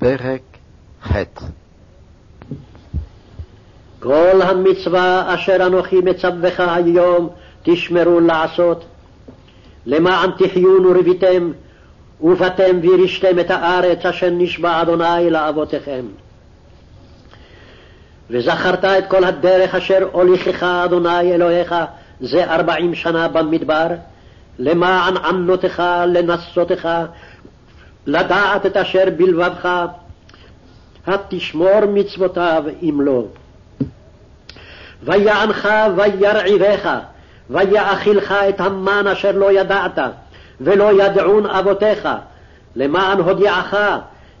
פרק ח' כל המצווה אשר אנוכי מצווך היום תשמרו לעשות, למען תחיון ורביתם, ובאתם וירשתם את הארץ אשר נשבע אדוני לאבותיכם. וזכרת את כל הדרך אשר הוליכך אדוני אלוהיך זה ארבעים שנה במדבר, למען ענותך, לנסותך, לדעת את אשר בלבבך, התשמור מצוותיו אם לא. ויענך וירעיבך, ויאכילך את המן אשר לא ידעת, ולא ידעון אבותיך, למען הודיעך,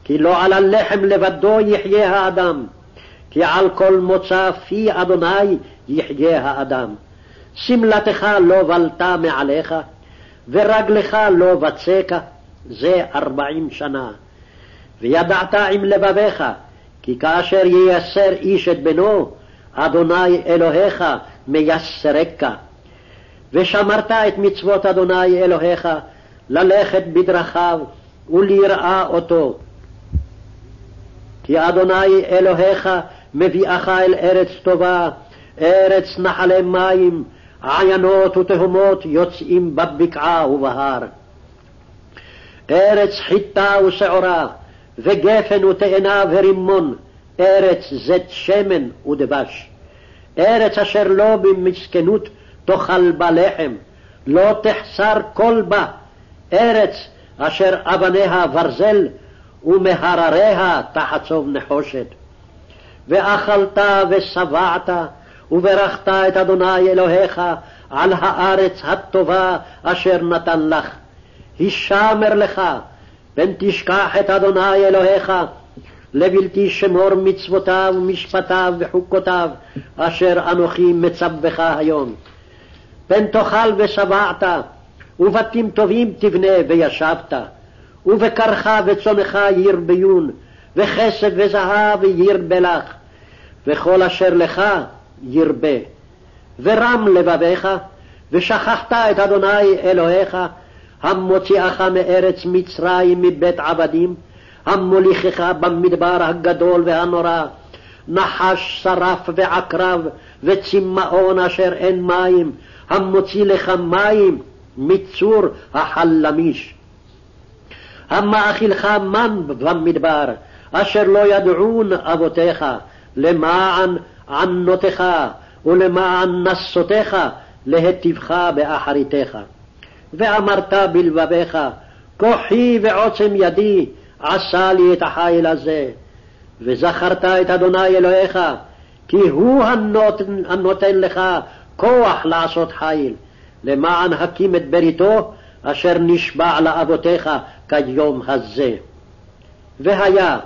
כי לא על הלחם לבדו יחיה האדם, כי על כל מוצא פי אדוני יחיה האדם. שמלתך לא בלטה מעליך, ורגלך לא בצקה, זה ארבעים שנה. וידעת עם לבביך, כי כאשר ייסר איש את בנו, אדוני אלוהיך מייסרקה. ושמרת את מצוות אדוני אלוהיך, ללכת בדרכיו וליראה אותו. כי אדוני אלוהיך מביאך אל ארץ טובה, ארץ נחלי מים, עיינות ותהומות יוצאים בבקעה ובהר. ארץ חיטה ושעורה, וגפן ותאנה ורימון, ארץ זית שמן ודבש. ארץ אשר לא במסכנות תאכל בה לחם, לא תחסר כל בה, ארץ אשר אבניה ברזל, ומהרריה תחצוב נחושת. ואכלת ושבעת, וברכת את אדוני אלוהיך על הארץ הטובה אשר נתן לך. הישמר לך, פן תשכח את אדוני אלוהיך, לבלתי שמור מצוותיו ומשפטיו וחוקותיו, אשר אנוכי מצווך היום. פן תאכל ושבעת, ובתים טובים תבנה וישבת, ובקרך וצונך ירביון, וכסף וזהב ירבה לך, וכל אשר לך ירבה. ורם לבביך, ושכחת את אדוני אלוהיך, המוציאך מארץ מצרים מבית עבדים, המוליכך במדבר הגדול והנורא, נחש שרף ועקרב וצמאון אשר אין מים, המוציא לך מים מצור החלמיש. המאכילך מן במדבר, אשר לא ידעון אבותיך, למען ענותך ולמען נסותיך, להטיבך באחריתך. ואמרת בלבביך, כוחי ועוצם ידי עשה לי את החיל הזה. וזכרת את אדוני אלוהיך, כי הוא הנותן, הנותן לך כוח לעשות חיל, למען הקים את בריתו, אשר נשבע לאבותיך כיום הזה. והיה,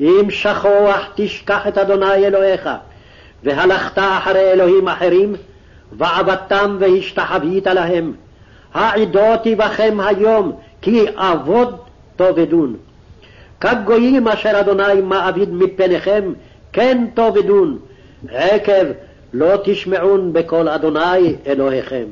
אם שכוח תשכח את אדוני אלוהיך, והלכת אחרי אלוהים אחרים, ועבדתם והשתחווית להם, העדותי בכם היום, כי אבוד תאבדון. כגויים אשר אדוני מעביד מפניכם, כן תאבדון, עקב לא תשמעון בקול אדוני אלוהיכם.